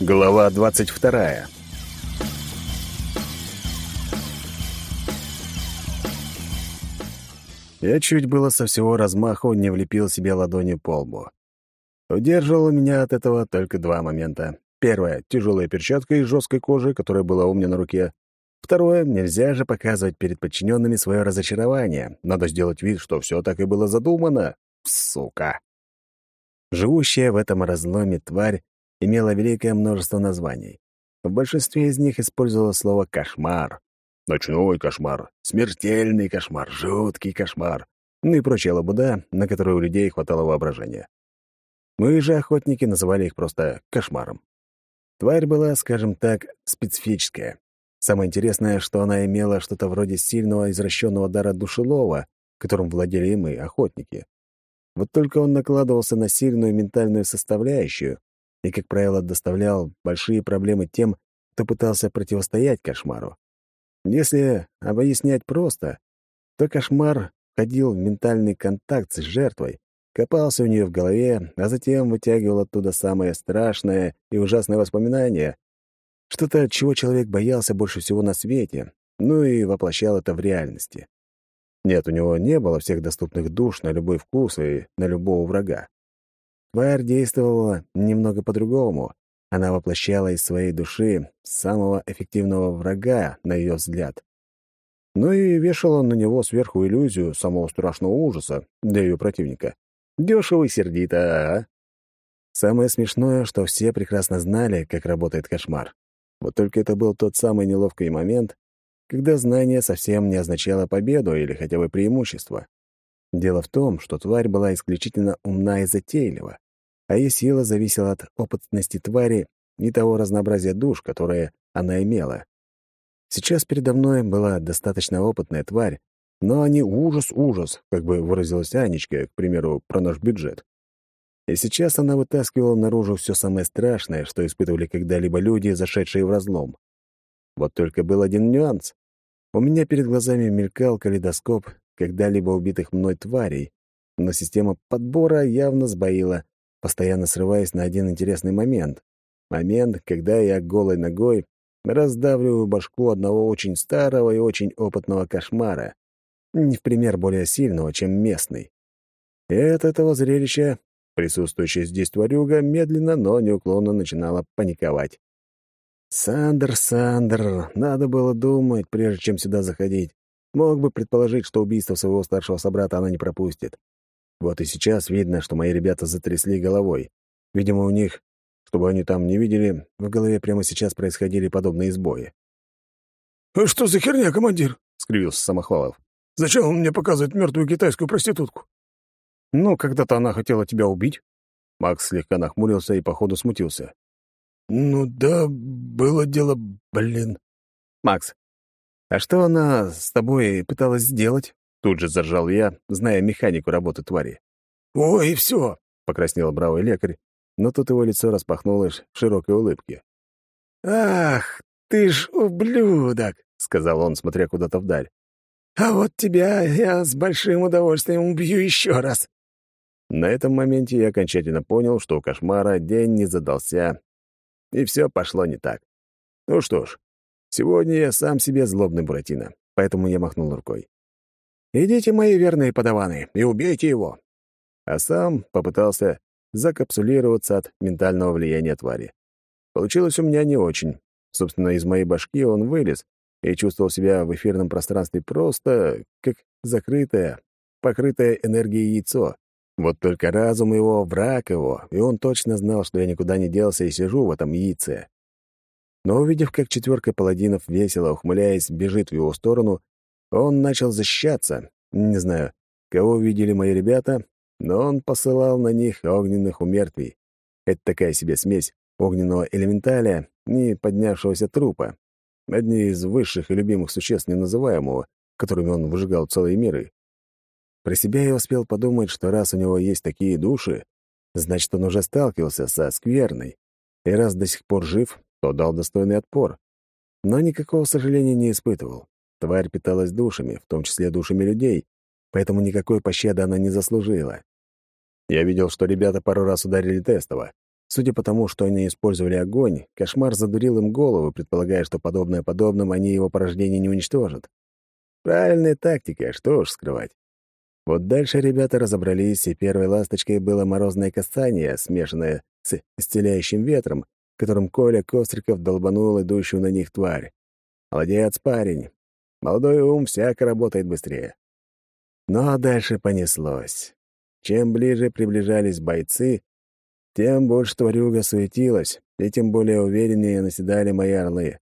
Глава двадцать вторая. Я чуть было со всего размаху не влепил себе ладонью по лбу. Удерживало меня от этого только два момента. Первое — тяжелая перчатка из жесткой кожи, которая была у меня на руке. Второе — нельзя же показывать перед подчиненными свое разочарование. Надо сделать вид, что все так и было задумано. Сука. Живущая в этом разломе тварь имела великое множество названий. В большинстве из них использовала слово «кошмар». Ночной кошмар, смертельный кошмар, жуткий кошмар, ну и прочая лабуда, на которую у людей хватало воображения. Мы же, охотники, называли их просто кошмаром. Тварь была, скажем так, специфическая. Самое интересное, что она имела что-то вроде сильного извращенного дара душелова, которым владели мы, охотники. Вот только он накладывался на сильную ментальную составляющую и, как правило, доставлял большие проблемы тем, кто пытался противостоять кошмару. Если объяснять просто, то кошмар входил в ментальный контакт с жертвой, копался у нее в голове, а затем вытягивал оттуда самое страшное и ужасное воспоминание, что-то, чего человек боялся больше всего на свете, ну и воплощал это в реальности. Нет, у него не было всех доступных душ на любой вкус и на любого врага. Тварь действовала немного по-другому, она воплощала из своей души самого эффективного врага, на ее взгляд. Ну и вешала на него сверху иллюзию самого страшного ужаса для ее противника. Дешево и сердито, а? Самое смешное, что все прекрасно знали, как работает кошмар. Вот только это был тот самый неловкий момент, когда знание совсем не означало победу или хотя бы преимущество. Дело в том, что тварь была исключительно умна и затейлива а ее сила зависела от опытности твари и того разнообразия душ, которые она имела. Сейчас передо мной была достаточно опытная тварь, но они ужас-ужас, как бы выразилась Анечка, к примеру, про наш бюджет. И сейчас она вытаскивала наружу все самое страшное, что испытывали когда-либо люди, зашедшие в разлом. Вот только был один нюанс. У меня перед глазами мелькал калейдоскоп когда-либо убитых мной тварей, но система подбора явно сбоила, постоянно срываясь на один интересный момент. Момент, когда я голой ногой раздавливаю башку одного очень старого и очень опытного кошмара, не в пример более сильного, чем местный. И от этого зрелища присутствующая здесь тварюга медленно, но неуклонно начинала паниковать. «Сандер, Сандер, надо было думать, прежде чем сюда заходить. Мог бы предположить, что убийство своего старшего собрата она не пропустит. Вот и сейчас видно, что мои ребята затрясли головой. Видимо, у них, чтобы они там не видели, в голове прямо сейчас происходили подобные сбои. «А что за херня, командир?» — скривился Самохвалов. «Зачем он мне показывает мертвую китайскую проститутку?» «Ну, когда-то она хотела тебя убить». Макс слегка нахмурился и, походу, смутился. «Ну да, было дело, блин». «Макс, а что она с тобой пыталась сделать?» Тут же заржал я, зная механику работы твари. «Ой, и все!» — покраснел бравый лекарь, но тут его лицо распахнулось в широкой улыбке. «Ах, ты ж ублюдок!» — сказал он, смотря куда-то вдаль. «А вот тебя я с большим удовольствием убью еще раз!» На этом моменте я окончательно понял, что у кошмара день не задался, и все пошло не так. Ну что ж, сегодня я сам себе злобный Буратино, поэтому я махнул рукой. «Идите, мои верные подаваны, и убейте его!» А сам попытался закапсулироваться от ментального влияния твари. Получилось у меня не очень. Собственно, из моей башки он вылез и чувствовал себя в эфирном пространстве просто как закрытое, покрытое энергией яйцо. Вот только разум его — враг его, и он точно знал, что я никуда не делся и сижу в этом яйце. Но увидев, как четверка паладинов, весело ухмыляясь, бежит в его сторону, он начал защищаться. Не знаю, кого видели мои ребята, но он посылал на них огненных умертвий. Это такая себе смесь огненного элементаля и поднявшегося трупа. Одни из высших и любимых существ неназываемого, которыми он выжигал целые миры. Про себя я успел подумать, что раз у него есть такие души, значит, он уже сталкивался со скверной. И раз до сих пор жив, то дал достойный отпор. Но никакого сожаления не испытывал. Тварь питалась душами, в том числе душами людей, поэтому никакой пощады она не заслужила. Я видел, что ребята пару раз ударили тестово, Судя по тому, что они использовали огонь, кошмар задурил им голову, предполагая, что подобное подобным они его порождение не уничтожат. Правильная тактика, что уж скрывать. Вот дальше ребята разобрались, и первой ласточкой было морозное касание, смешанное с исцеляющим ветром, которым Коля Костриков долбанул идущую на них тварь. Молодец, парень. Молодой ум всяко работает быстрее. Но дальше понеслось. Чем ближе приближались бойцы, тем больше тварюга суетилась, и тем более увереннее наседали мои орлы.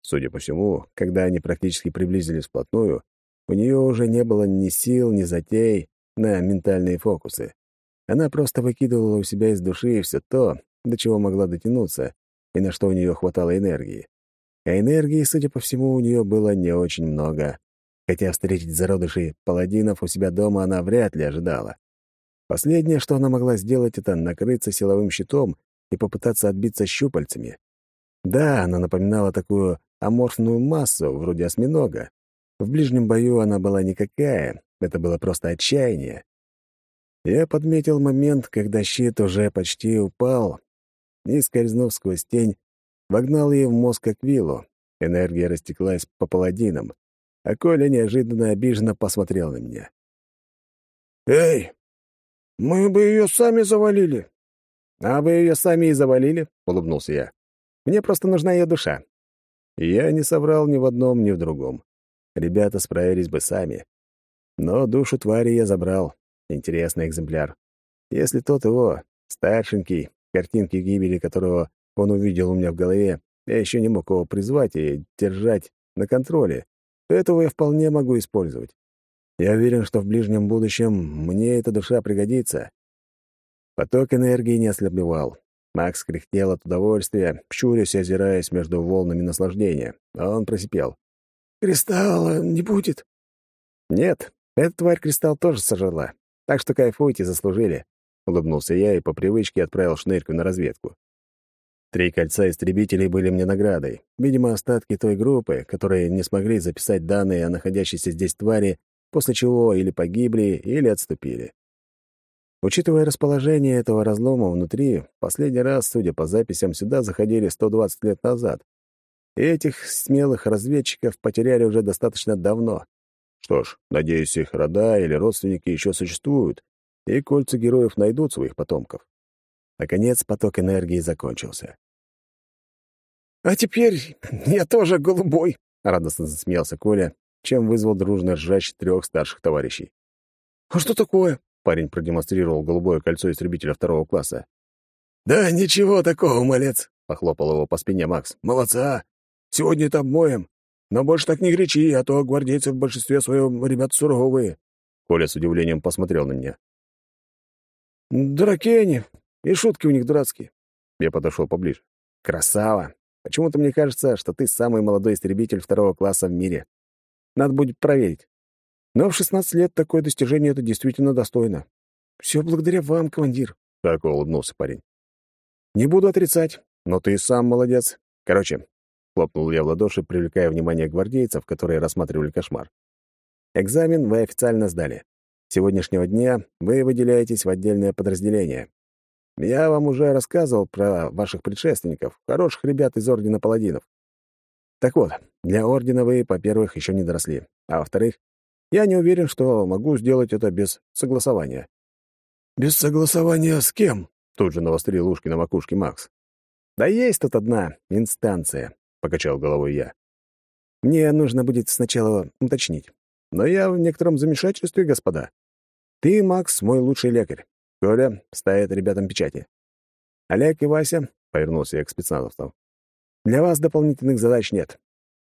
Судя по всему, когда они практически приблизились вплотную, у нее уже не было ни сил, ни затей на ментальные фокусы. Она просто выкидывала у себя из души все то, до чего могла дотянуться, и на что у нее хватало энергии. А энергии, судя по всему, у нее было не очень много, хотя встретить зародышей паладинов у себя дома она вряд ли ожидала. Последнее, что она могла сделать, это накрыться силовым щитом и попытаться отбиться щупальцами. Да, она напоминала такую аморфную массу, вроде осьминога. В ближнем бою она была никакая, это было просто отчаяние. Я подметил момент, когда щит уже почти упал, и, скользнув сквозь тень, вогнал ей в мозг аквилу. Энергия растеклась по паладинам, а Коля неожиданно обиженно посмотрел на меня. «Эй, мы бы ее сами завалили!» «А вы ее сами и завалили?» — улыбнулся я. «Мне просто нужна ее душа». я не соврал ни в одном, ни в другом. Ребята справились бы сами. Но душу твари я забрал. Интересный экземпляр. Если тот его, старшенький, картинки гибели которого он увидел у меня в голове, я еще не мог его призвать и держать на контроле, то этого я вполне могу использовать. Я уверен, что в ближнем будущем мне эта душа пригодится. Поток энергии не ослабевал. Макс кряхтел от удовольствия, щурясь и озираясь между волнами наслаждения. А он просипел. «Кристалла не будет?» «Нет, эта тварь кристалл тоже сожрала. Так что кайфуйте, заслужили», — улыбнулся я и по привычке отправил шнырьку на разведку. Три кольца истребителей были мне наградой. Видимо, остатки той группы, которые не смогли записать данные о находящейся здесь твари, после чего или погибли, или отступили. Учитывая расположение этого разлома внутри, последний раз, судя по записям, сюда заходили 120 лет назад. И этих смелых разведчиков потеряли уже достаточно давно. Что ж, надеюсь, их рода или родственники еще существуют, и кольца героев найдут своих потомков. Наконец поток энергии закончился. «А теперь я тоже голубой!» — радостно засмеялся Коля, чем вызвал дружно ржач трех старших товарищей. «А что такое?» — парень продемонстрировал голубое кольцо истребителя второго класса. «Да ничего такого, малец!» — похлопал его по спине Макс. «Молодца! Сегодня это обмоем. Но больше так не кричи, а то гвардейцы в большинстве своем ребят суровые». Коля с удивлением посмотрел на меня. «Дураки они, и шутки у них дурацкие». Я подошел поближе. «Красава! Почему-то мне кажется, что ты самый молодой истребитель второго класса в мире. Надо будет проверить. Но в 16 лет такое достижение — это действительно достойно. Все благодаря вам, командир», — широко улыбнулся парень. «Не буду отрицать, но ты сам молодец. Короче, хлопнул я в ладоши, привлекая внимание гвардейцев, которые рассматривали кошмар. Экзамен вы официально сдали. Сегодняшнего дня вы выделяетесь в отдельное подразделение. Я вам уже рассказывал про ваших предшественников, хороших ребят из Ордена Паладинов. Так вот, для Ордена вы, во-первых, еще не доросли, а во-вторых, я не уверен, что могу сделать это без согласования». «Без согласования с кем?» — тут же навострил ушки на макушке Макс. «Да есть тут одна инстанция», — покачал головой я. «Мне нужно будет сначала уточнить. Но я в некотором замешательстве, господа. Ты, Макс, мой лучший лекарь. Коля ставит ребятам печати. Олег и Вася, — повернулся я к спецназовцам, — для вас дополнительных задач нет.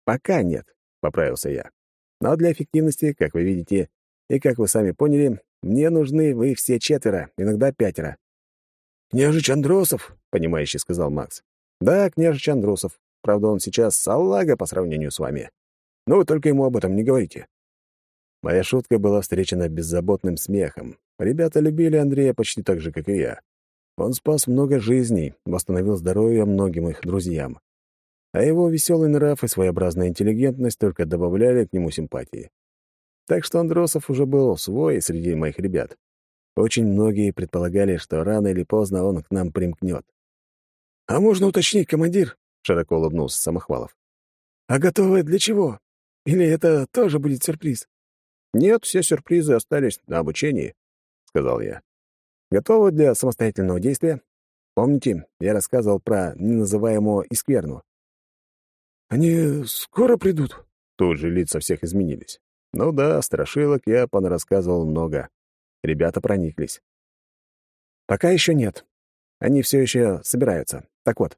Пока нет, — поправился я. Но для эффективности, как вы видите, и как вы сами поняли, мне нужны вы все четверо, иногда пятеро. «Княжич Андросов», — понимающе сказал Макс. «Да, княжич Андросов. Правда, он сейчас салага по сравнению с вами. Но вы только ему об этом не говорите». Моя шутка была встречена беззаботным смехом. Ребята любили Андрея почти так же, как и я. Он спас много жизней, восстановил здоровье многим их друзьям. А его веселый нрав и своеобразная интеллигентность только добавляли к нему симпатии. Так что Андросов уже был свой среди моих ребят. Очень многие предполагали, что рано или поздно он к нам примкнет. «А можно уточнить, командир?» — широко улыбнулся Самохвалов. «А готовы для чего? Или это тоже будет сюрприз?» «Нет, все сюрпризы остались на обучении», — сказал я. «Готовы для самостоятельного действия? Помните, я рассказывал про неназываемого Искверну?» «Они скоро придут?» Тут же лица всех изменились. Ну да, страшилок я понарассказывал много. Ребята прониклись. «Пока еще нет. Они все еще собираются. Так вот,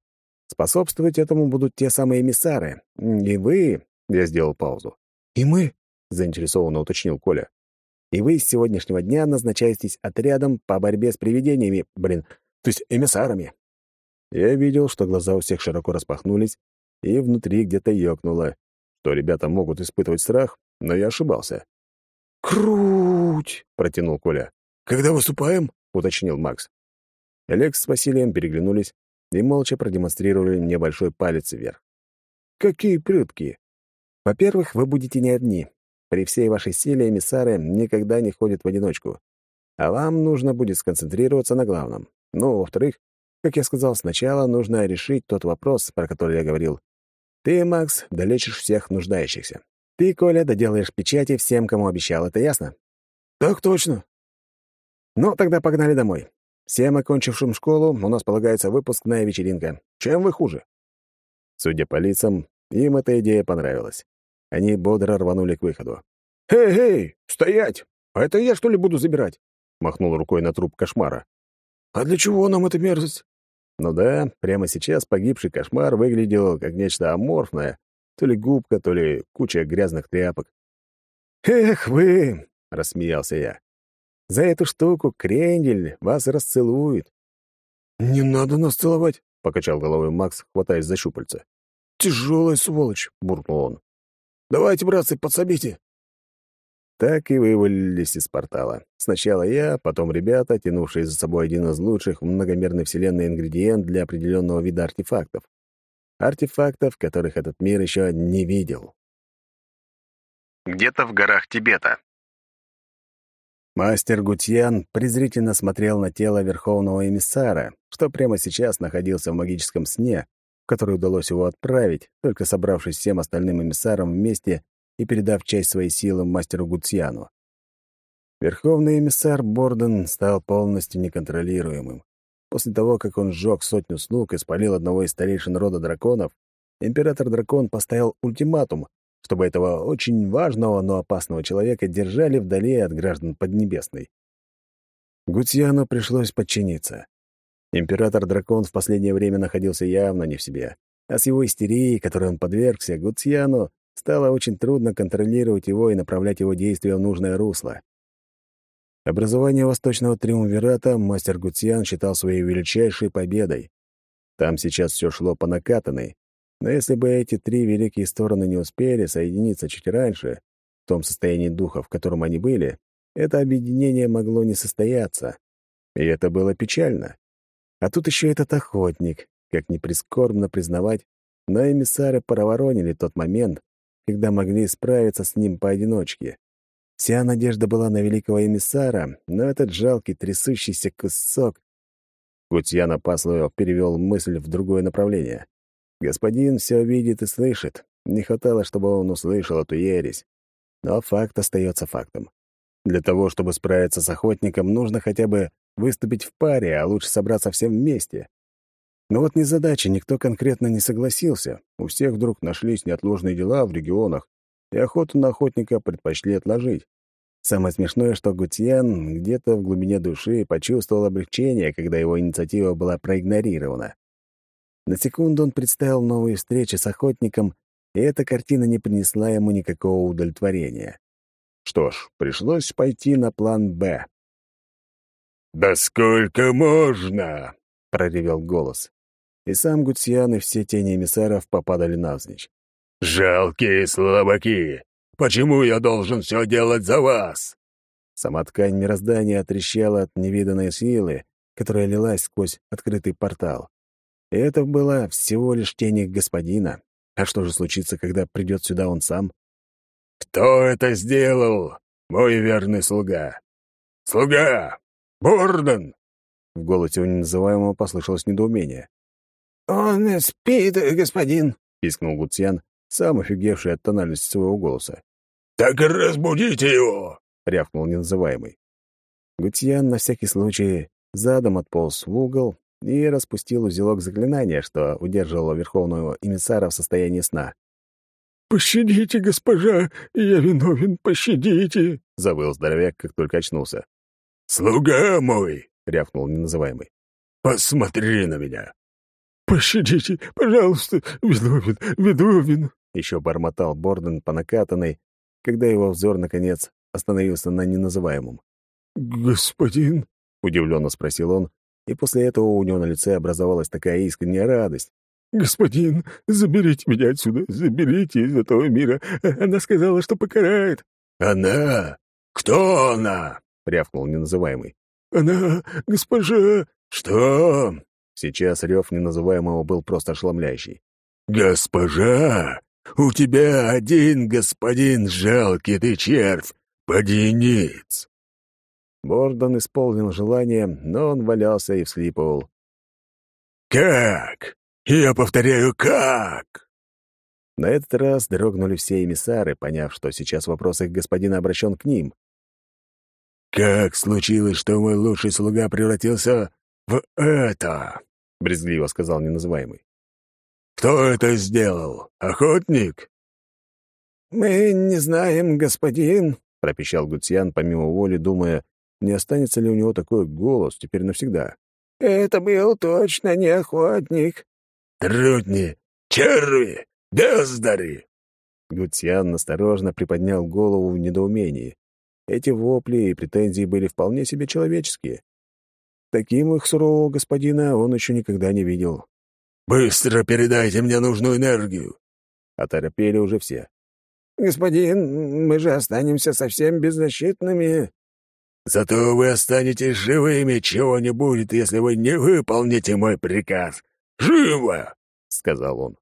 способствовать этому будут те самые эмиссары. И вы...» — я сделал паузу. «И мы?» — заинтересованно уточнил Коля. «И вы с сегодняшнего дня назначаетесь отрядом по борьбе с привидениями, блин, то есть эмиссарами». Я видел, что глаза у всех широко распахнулись, и внутри где-то ёкнуло, что ребята могут испытывать страх, но я ошибался. «Круть!» — протянул Коля. «Когда выступаем?» — уточнил Макс. Олег с Василием переглянулись и молча продемонстрировали мне большой палец вверх. «Какие прытки! Во-первых, вы будете не одни. При всей вашей силе эмиссары никогда не ходят в одиночку. А вам нужно будет сконцентрироваться на главном. Ну, во-вторых, как я сказал сначала, нужно решить тот вопрос, про который я говорил. Ты, Макс, долечишь всех нуждающихся. Ты, Коля, доделаешь печати всем, кому обещал. Это ясно? Так точно. Ну, тогда погнали домой. Всем окончившим школу у нас полагается выпускная вечеринка. Чем вы хуже? Судя по лицам, им эта идея понравилась. Они бодро рванули к выходу. «Эй, эй, стоять! А это я, что ли, буду забирать?» — махнул рукой на труп кошмара. «А для чего нам эта мерзость?» Ну да, прямо сейчас погибший кошмар выглядел как нечто аморфное, то ли губка, то ли куча грязных тряпок. «Эх вы!» — рассмеялся я. «За эту штуку крендель вас расцелует». «Не надо нас целовать», — покачал головой Макс, хватаясь за щупальца. «Тяжелая сволочь», — буркнул он. Давайте, братцы, подсобите!» Так и вывалились из портала. Сначала я, потом ребята, тянувшие за собой один из лучших в многомерной вселенной ингредиент для определенного вида артефактов. Артефактов, которых этот мир еще не видел. Где-то в горах Тибета. Мастер Гутьян презрительно смотрел на тело Верховного Эмиссара, что прямо сейчас находился в магическом сне, который удалось его отправить, только собравшись всем остальным эмиссарам вместе и передав часть своей силы мастеру Гуциану. Верховный эмиссар Борден стал полностью неконтролируемым. После того, как он сжег сотню слуг и спалил одного из старейшин рода драконов, император-дракон поставил ультиматум, чтобы этого очень важного, но опасного человека держали вдали от граждан Поднебесной. Гутьяну пришлось подчиниться. Император-дракон в последнее время находился явно не в себе, а с его истерией, которой он подвергся, Гуцьяну стало очень трудно контролировать его и направлять его действия в нужное русло. Образование Восточного Триумвирата мастер Гуцьян считал своей величайшей победой. Там сейчас все шло по накатанной, но если бы эти три великие стороны не успели соединиться чуть раньше, в том состоянии духа, в котором они были, это объединение могло не состояться. И это было печально. А тут еще этот охотник, как ни прискорбно признавать, но эмиссары проворонили тот момент, когда могли справиться с ним поодиночке. Вся надежда была на великого эмиссара, но этот жалкий трясущийся кусок... Гутьян опасливо перевел мысль в другое направление. Господин все видит и слышит. Не хватало, чтобы он услышал эту ересь. Но факт остается фактом. Для того, чтобы справиться с охотником, нужно хотя бы выступить в паре, а лучше собраться всем вместе. Но вот незадача, никто конкретно не согласился. У всех вдруг нашлись неотложные дела в регионах, и охоту на охотника предпочли отложить. Самое смешное, что Гутьян где-то в глубине души почувствовал облегчение, когда его инициатива была проигнорирована. На секунду он представил новые встречи с охотником, и эта картина не принесла ему никакого удовлетворения. Что ж, пришлось пойти на план «Б». «Да сколько можно?» — проревел голос. И сам Гутсиан и все тени эмиссаров попадали навзничь. «Жалкие слабаки! Почему я должен все делать за вас?» Сама ткань мироздания отрещала от невиданной силы, которая лилась сквозь открытый портал. И это было всего лишь тени господина. А что же случится, когда придет сюда он сам? «Кто это сделал, мой верный слуга? Слуга! Борден!» В голосе у неназываемого послышалось недоумение. «Он спит, господин», — пискнул Гуцьян, сам офигевший от тональности своего голоса. «Так разбудите его!» — рявкнул неназываемый. Гутьян на всякий случай задом отполз в угол и распустил узелок заклинания, что удерживало верховного эмиссара в состоянии сна. «Пощадите, госпожа, я виновен, пощадите!» — завыл здоровяк, как только очнулся. «Слуга мой!» — рявкнул неназываемый. «Посмотри на меня!» «Пощадите, пожалуйста, виновен, виновен!» Еще бормотал Борден по накатанной, когда его взор, наконец, остановился на неназываемом. «Господин?» — удивленно спросил он, и после этого у него на лице образовалась такая искренняя радость. «Господин, заберите меня отсюда, заберите из этого мира. Она сказала, что покарает». «Она? Кто она?» — рявкнул неназываемый. «Она, госпожа...» «Что?» Сейчас рев неназываемого был просто ошеломляющий. «Госпожа, у тебя один господин жалкий ты червь, подениц!» Бордон исполнил желание, но он валялся и всхлипывал. «Как? Я повторяю, как?» На этот раз дрогнули все эмиссары, поняв, что сейчас вопрос их господина обращен к ним. «Как случилось, что мой лучший слуга превратился в это?» — брезгливо сказал неназываемый. «Кто это сделал? Охотник?» «Мы не знаем, господин», — пропищал Гуцьян, помимо воли, думая, не останется ли у него такой голос теперь навсегда. «Это был точно не охотник». «Трудни! Черви! Бездари!» Гуцьян осторожно приподнял голову в недоумении. Эти вопли и претензии были вполне себе человеческие. Таким их сурового господина он еще никогда не видел. «Быстро передайте мне нужную энергию!» Оторопели уже все. «Господин, мы же останемся совсем беззащитными». «Зато вы останетесь живыми, чего не будет, если вы не выполните мой приказ. Живо!» — сказал он.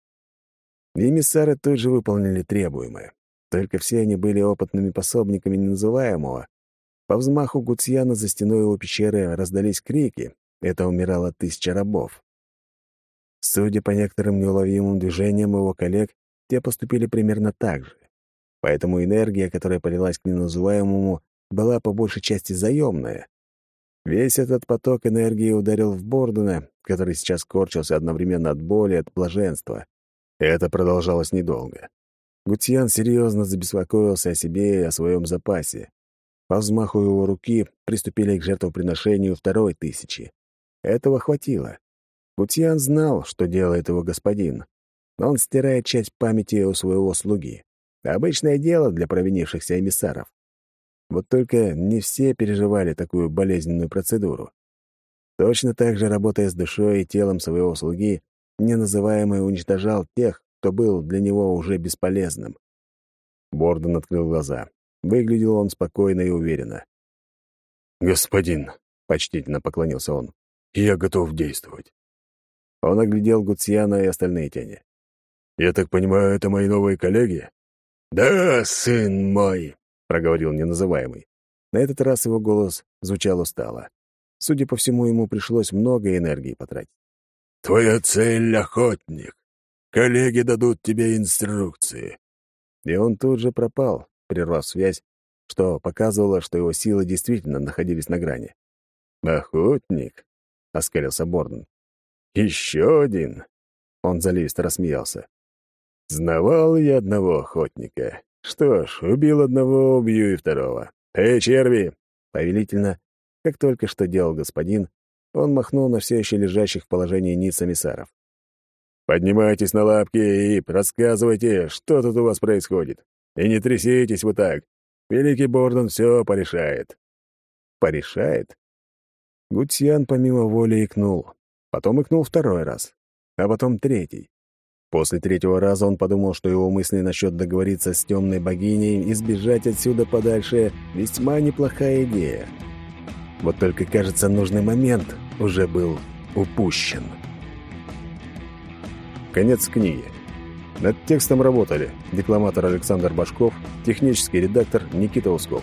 Эмиссары тут же выполнили требуемое. Только все они были опытными пособниками неназываемого. По взмаху Гуцьяна за стеной его пещеры раздались крики. Это умирало тысяча рабов. Судя по некоторым неуловимым движениям его коллег, те поступили примерно так же. Поэтому энергия, которая полилась к неназываемому, была по большей части заемная. Весь этот поток энергии ударил в Бордена, который сейчас корчился одновременно от боли и от блаженства. Это продолжалось недолго. Гутьян серьезно забеспокоился о себе и о своем запасе. По взмаху его руки приступили к жертвоприношению второй тысячи. Этого хватило. Гутьян знал, что делает его господин. но Он стирает часть памяти у своего слуги. Обычное дело для провинившихся эмиссаров. Вот только не все переживали такую болезненную процедуру. Точно так же, работая с душой и телом своего слуги, неназываемый уничтожал тех, кто был для него уже бесполезным. Бордон открыл глаза. Выглядел он спокойно и уверенно. «Господин», — почтительно поклонился он, — «я готов действовать». Он оглядел Гуцьяна и остальные тени. «Я так понимаю, это мои новые коллеги?» «Да, сын мой», — проговорил неназываемый. На этот раз его голос звучал устало. Судя по всему, ему пришлось много энергии потратить. «Твоя цель — охотник. Коллеги дадут тебе инструкции». И он тут же пропал, прервав связь, что показывало, что его силы действительно находились на грани. «Охотник?» — оскалился Борден. «Еще один!» — он заливисто рассмеялся. «Знавал я одного охотника. Что ж, убил одного, убью и второго. Эй, черви!» Повелительно, как только что делал господин, он махнул на все еще лежащих в положении ниц эмиссаров. «Поднимайтесь на лапки и рассказывайте, что тут у вас происходит. И не тряситесь вы так. Великий Бордон все порешает». «Порешает?» Гутьян помимо воли икнул. Потом икнул второй раз. А потом третий. После третьего раза он подумал, что его мысли насчет договориться с темной богиней и сбежать отсюда подальше — весьма неплохая идея. Вот только, кажется, нужный момент уже был упущен. Конец книги. Над текстом работали декламатор Александр Башков, технический редактор Никита Усков.